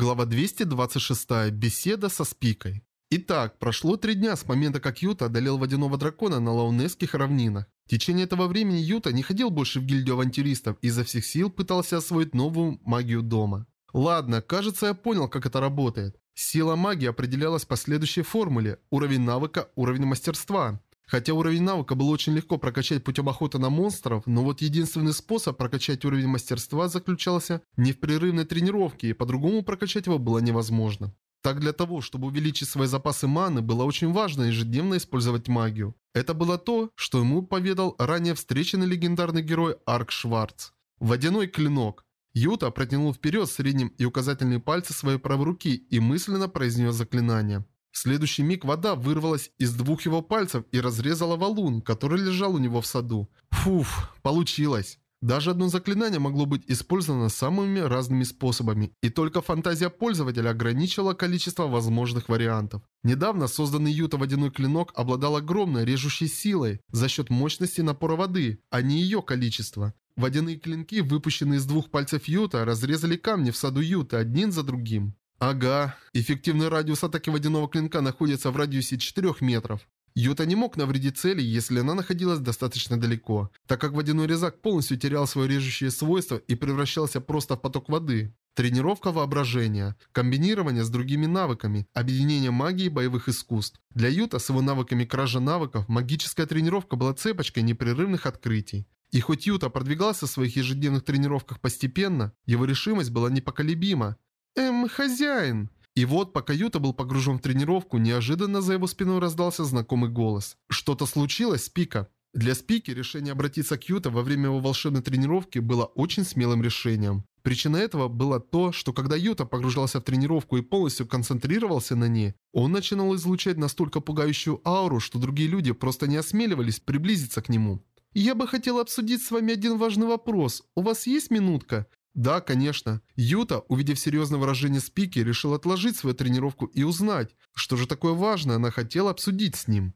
Глава 226. Беседа со Спикой. Итак, прошло три дня с момента, как Юта одолел водяного дракона на Лаунесских равнинах. В течение этого времени Юта не ходил больше в гильдию авантюристов и изо всех сил пытался освоить новую магию дома. Ладно, кажется я понял, как это работает. Сила магии определялась по следующей формуле. Уровень навыка, уровень мастерства. Хотя уровень навыка было очень легко прокачать путем охоты на монстров, но вот единственный способ прокачать уровень мастерства заключался не в прерывной тренировке, и по-другому прокачать его было невозможно. Так для того, чтобы увеличить свои запасы маны, было очень важно ежедневно использовать магию. Это было то, что ему поведал ранее встреченный легендарный герой Арк Шварц. Водяной клинок. Юта протянул вперед средним и указательные пальцы своей правой руки и мысленно произнес заклинание. В следующий миг вода вырвалась из двух его пальцев и разрезала валун, который лежал у него в саду. Фуф, получилось. Даже одно заклинание могло быть использовано самыми разными способами, и только фантазия пользователя ограничила количество возможных вариантов. Недавно созданный Юта водяной клинок обладал огромной режущей силой за счет мощности напора воды, а не ее количества. Водяные клинки, выпущенные из двух пальцев Юта, разрезали камни в саду Юта один за другим. Ага, эффективный радиус атаки водяного клинка находится в радиусе 4 метров. Юта не мог навредить цели, если она находилась достаточно далеко, так как водяной резак полностью терял свое режущее свойство и превращался просто в поток воды. Тренировка воображения, комбинирование с другими навыками, объединение магии и боевых искусств. Для Юта с его навыками кража навыков, магическая тренировка была цепочкой непрерывных открытий. И хоть Юта продвигался в своих ежедневных тренировках постепенно, его решимость была непоколебима. «Эм, хозяин!» И вот, пока Юта был погружен в тренировку, неожиданно за его спиной раздался знакомый голос. «Что-то случилось, Спика?» Для Спики решение обратиться к Юта во время его волшебной тренировки было очень смелым решением. Причина этого было то, что когда Юта погружался в тренировку и полностью концентрировался на ней, он начинал излучать настолько пугающую ауру, что другие люди просто не осмеливались приблизиться к нему. «Я бы хотел обсудить с вами один важный вопрос. У вас есть минутка?» Да, конечно. Юта, увидев серьезное выражение Спики, решил отложить свою тренировку и узнать, что же такое важное она хотела обсудить с ним.